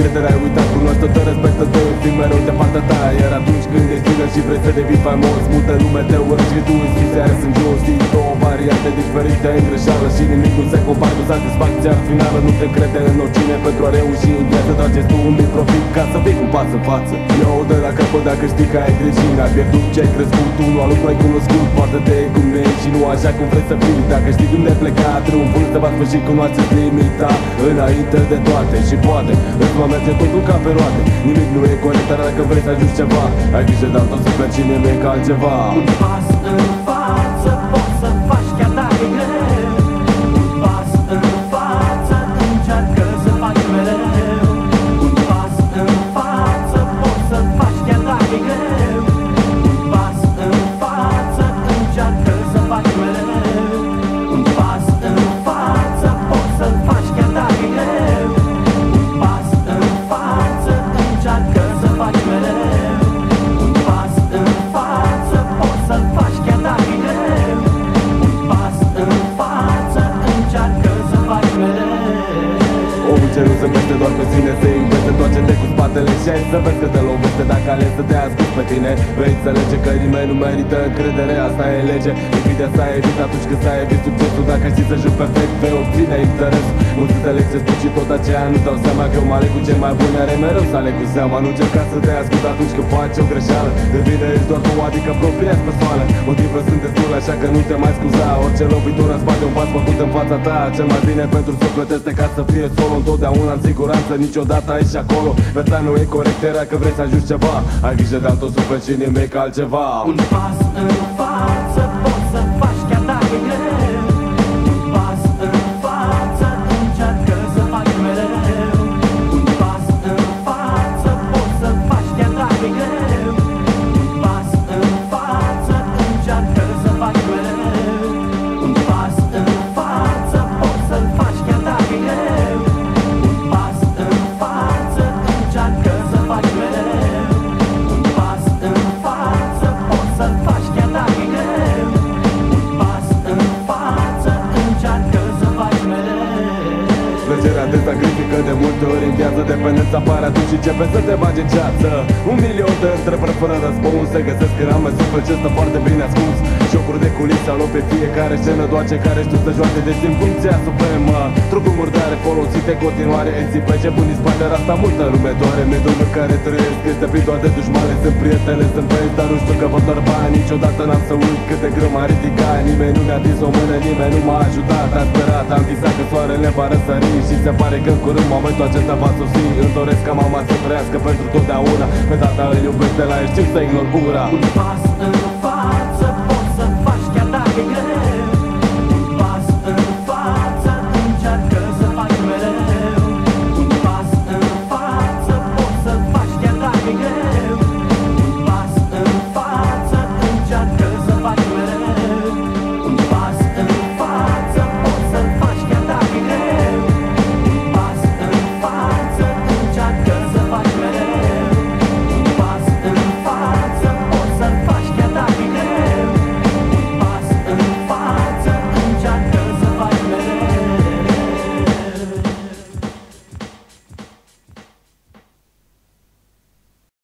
prieteni ai uitat Cunoaște, te respectă, te fi mereu de partea ta Iar atunci când ești tânăr și vrei să devii faimos Multă lume te urăște și tu îți zici iar sunt jos Știi două variante diferite în greșeală Și nimic nu se compară cu satisfacția finală Nu te crede în oricine pentru a reuși în viață Trageți tu un mic profit ca să fii cu pas în față. Eu de la capăt dacă știi că ai greșit Ai pierdut ce ai crescut, tu nu alu ai cunoscut Poate de cum ești și nu așa cum vrei să fii. Dacă știi unde pleca, triumful te va sfârși cunoaște limita Înainte de toate și poate îți va merge totul ca pe roate. Nimic nu e corect, dar dacă vrei să ajungi ceva. Ai grijă de altul suflet și nimic altceva. Un pas în față ai să vezi că te lovește Dacă ales să te ascult pe tine. Vei înțelege că nimeni nu merită încredere Asta e lege. Invidia să ai evit atunci când s-ai evit succesul. Dacă știi să joci perfect Vei obține interes. Mulți înțeleg ce spun și tot aceea Nu dau seama că eu mă aleg cu cei mai buni Are mereu să aleg cu seama. Nu încerca să te ascult atunci când faci o greșeală. De vine ești doar tu, adică propria persoană. Motive sunt destul așa că nu te mai scuza. Orice lovitură în spate un pas făcut în fața ta. Cel mai bine pentru suflet este ca să fie solo. Întotdeauna în siguranță, niciodată aici și acolo. Viața nu e corect, era că vrei să ajungi ceva. Ai grijă de altul suflet și nimic altceva. Un pas în Plăcerea te sacrifică de multe ori în viață Dependența apare atunci și începe să te bagi în ceață. Un milion de întrebări fără răspuns Se găsesc în rame suflet ce stă foarte bine ascuns Jocuri de culise au loc pe fiecare scenă Doar cei care știu să joace de simt funcția supremă. Trucuri murdare folosite în continuare Eții pe ce bun din spate asta multă lume doare. Mediul în care trăiesc este plin doar de dușmane Sunt prietene, sunt băieți, dar nu știu că vor doar bani Niciodată n-am să uit cât de greu m-a ridicat. Nimeni nu mi-a atins o mână, nimeni nu m-a ajutat. Am sperat, am visat că soarele va răsări Și se pare că în curând momentul acesta va sosi. Îmi doresc ca mama să trăiască pentru totdeauna. Pe tata îl iubesc de la el, știu să ignor ura Un pas în